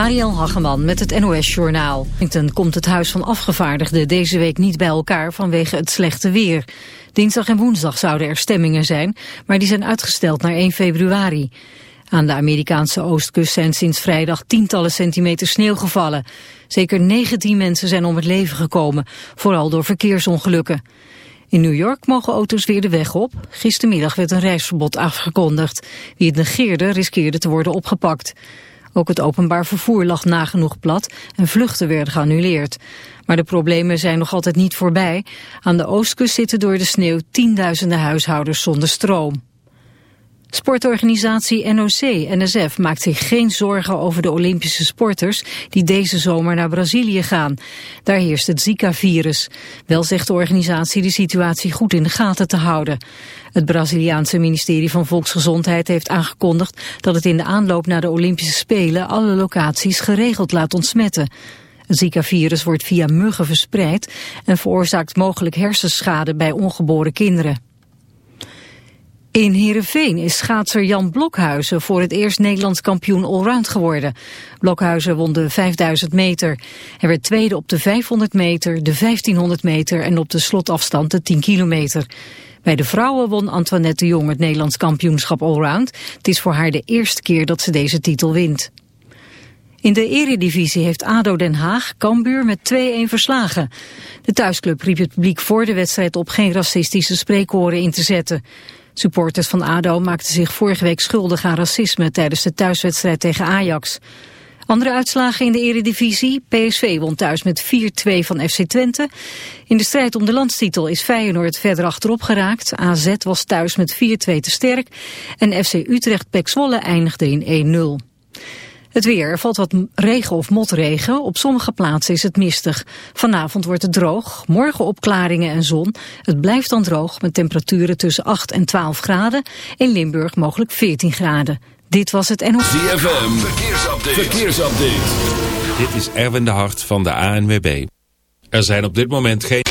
Marielle Hageman met het NOS Journaal. Washington komt het Huis van Afgevaardigden deze week niet bij elkaar vanwege het slechte weer. Dinsdag en woensdag zouden er stemmingen zijn, maar die zijn uitgesteld naar 1 februari. Aan de Amerikaanse oostkust zijn sinds vrijdag tientallen centimeter sneeuw gevallen. Zeker 19 mensen zijn om het leven gekomen, vooral door verkeersongelukken. In New York mogen auto's weer de weg op. Gistermiddag werd een reisverbod afgekondigd. Wie het negeerde riskeerde te worden opgepakt. Ook het openbaar vervoer lag nagenoeg plat en vluchten werden geannuleerd. Maar de problemen zijn nog altijd niet voorbij. Aan de oostkust zitten door de sneeuw tienduizenden huishoudens zonder stroom. Sportorganisatie NOC-NSF maakt zich geen zorgen over de Olympische sporters die deze zomer naar Brazilië gaan. Daar heerst het Zika-virus. Wel zegt de organisatie de situatie goed in de gaten te houden. Het Braziliaanse ministerie van Volksgezondheid heeft aangekondigd dat het in de aanloop naar de Olympische Spelen alle locaties geregeld laat ontsmetten. Het Zika-virus wordt via muggen verspreid en veroorzaakt mogelijk hersenschade bij ongeboren kinderen. In Heerenveen is schaatser Jan Blokhuizen voor het eerst Nederlands kampioen allround geworden. Blokhuizen won de 5000 meter. Hij werd tweede op de 500 meter, de 1500 meter en op de slotafstand de 10 kilometer. Bij de vrouwen won Antoinette de Jong het Nederlands kampioenschap allround. Het is voor haar de eerste keer dat ze deze titel wint. In de eredivisie heeft ADO Den Haag Cambuur met 2-1 verslagen. De thuisclub riep het publiek voor de wedstrijd op geen racistische spreekwoorden in te zetten. Supporters van ADO maakten zich vorige week schuldig aan racisme tijdens de thuiswedstrijd tegen Ajax. Andere uitslagen in de eredivisie. PSV won thuis met 4-2 van FC Twente. In de strijd om de landstitel is Feyenoord verder achterop geraakt. AZ was thuis met 4-2 te sterk. En FC Utrecht Pek Zwolle eindigde in 1-0. Het weer. Er valt wat regen of motregen. Op sommige plaatsen is het mistig. Vanavond wordt het droog. Morgen opklaringen en zon. Het blijft dan droog met temperaturen tussen 8 en 12 graden. In Limburg mogelijk 14 graden. Dit was het NOS. ZFM. Verkeersupdate. Verkeersupdate. Dit is Erwin de Hart van de ANWB. Er zijn op dit moment geen...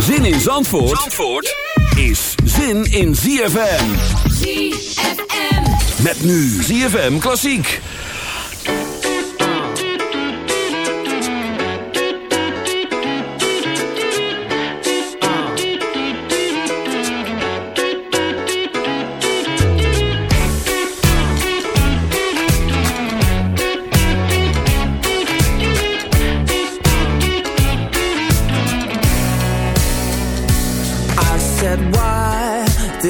Zin in Zandvoort, Zandvoort is zin in ZFM. ZFM. Met nu ZFM Klassiek.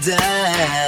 die.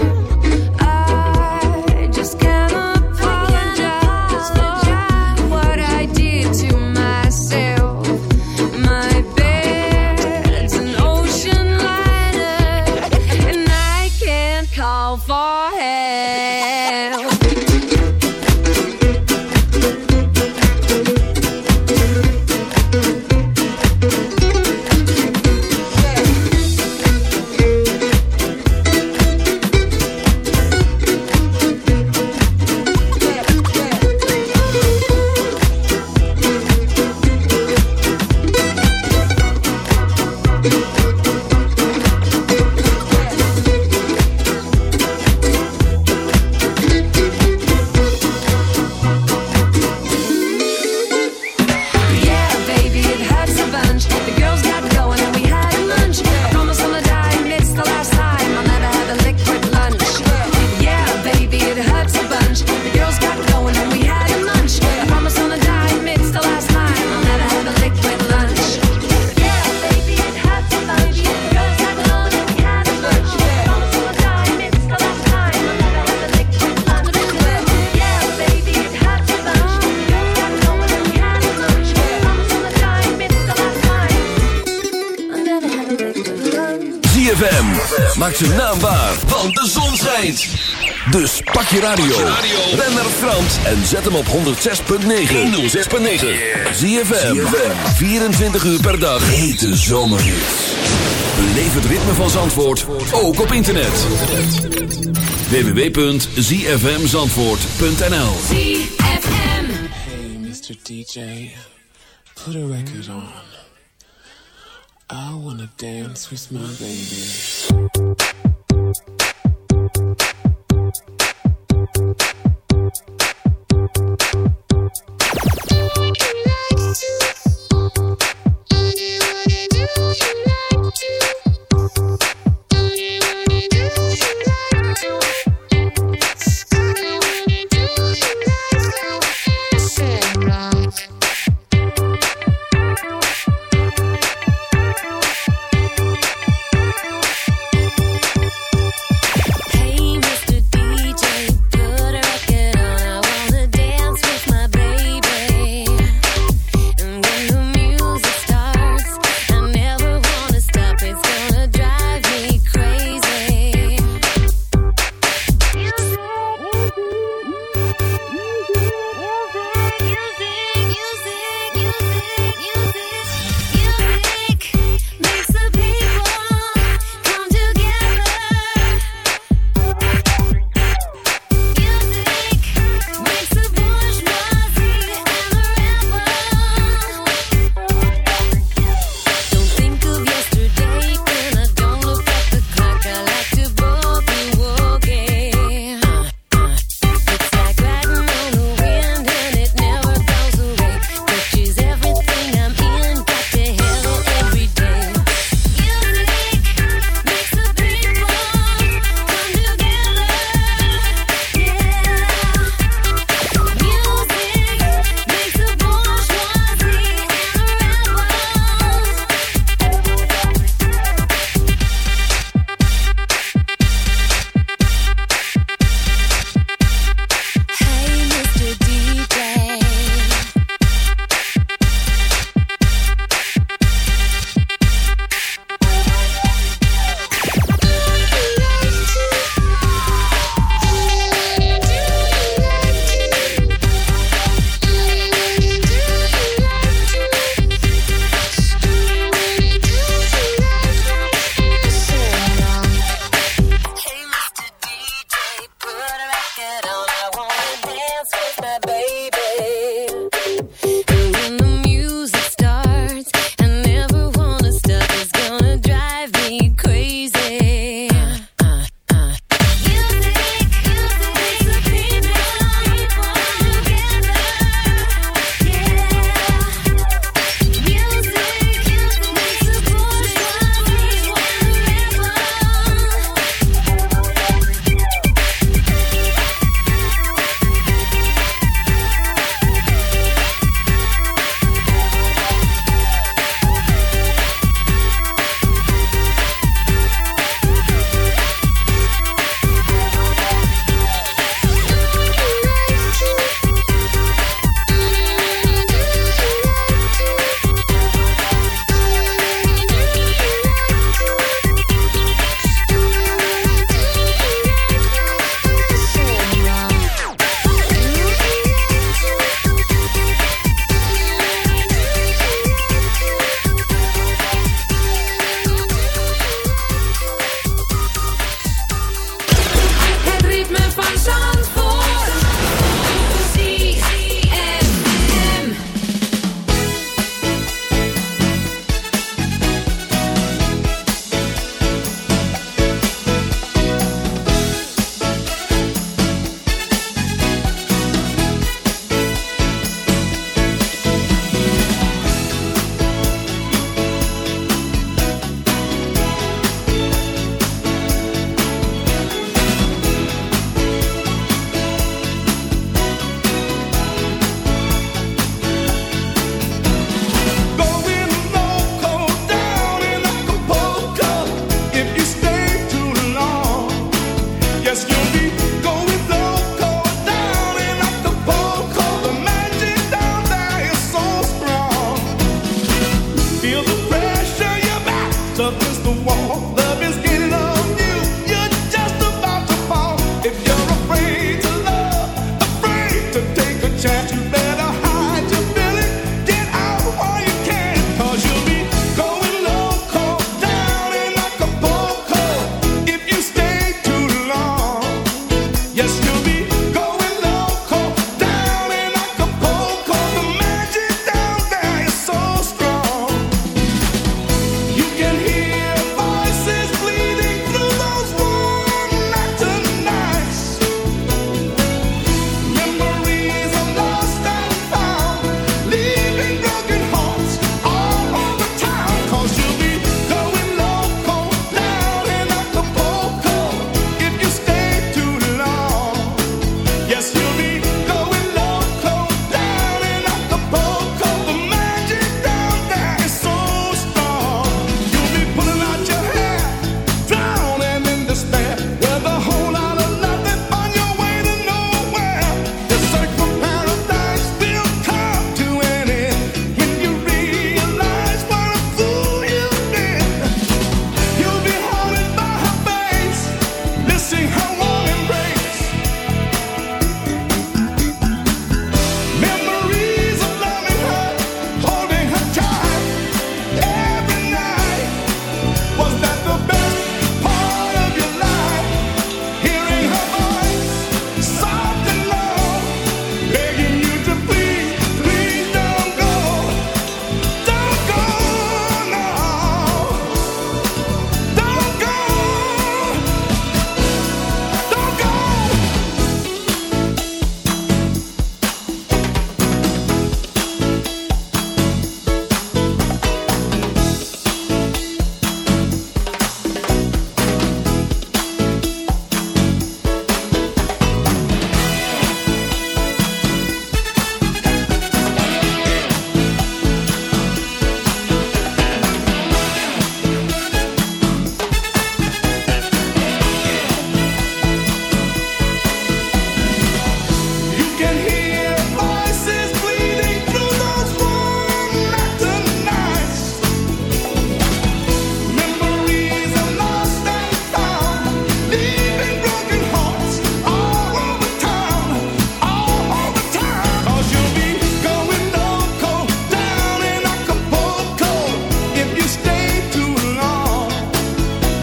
op 106.9. 106.9. Zie 24 uur per dag. Hete zomerhits. Beleef het ritme van Zandvoort ook op internet. www.zfmzandvoort.nl ZFM Hey Mr. DJ, put a record on. I wanna dance with my baby.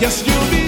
Yes, you'll be.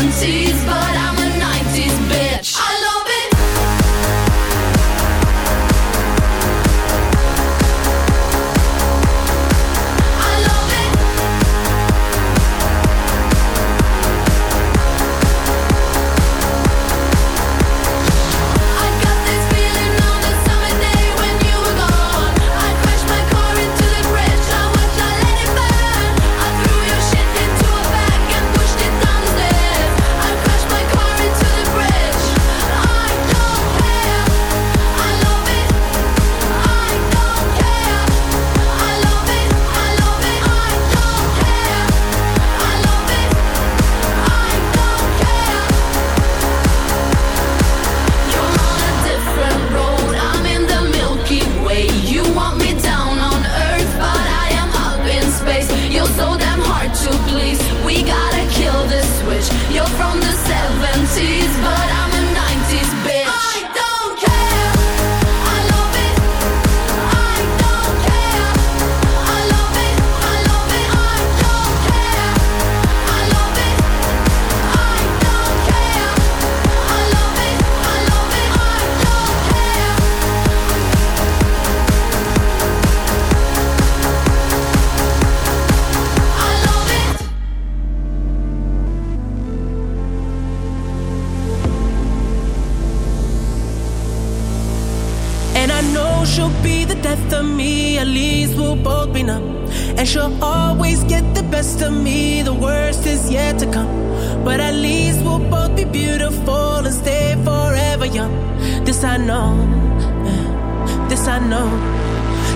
uncertainties, but I'm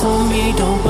told me don't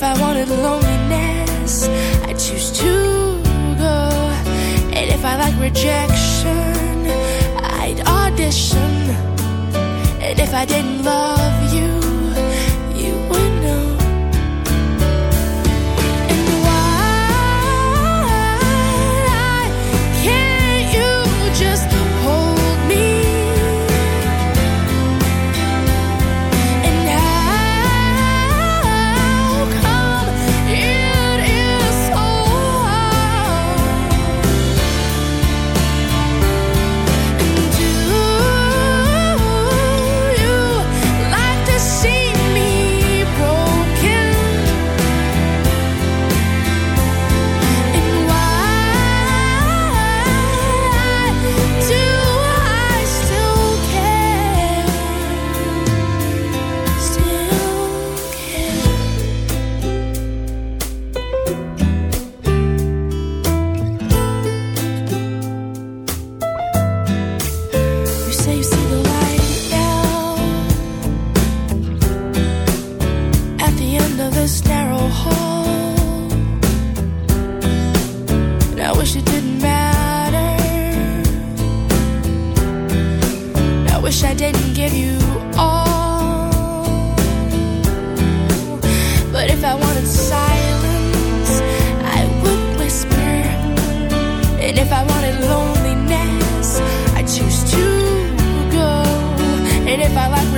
If I wanted loneliness, I'd choose to go. And if I like rejection, I'd audition. And if I didn't love you,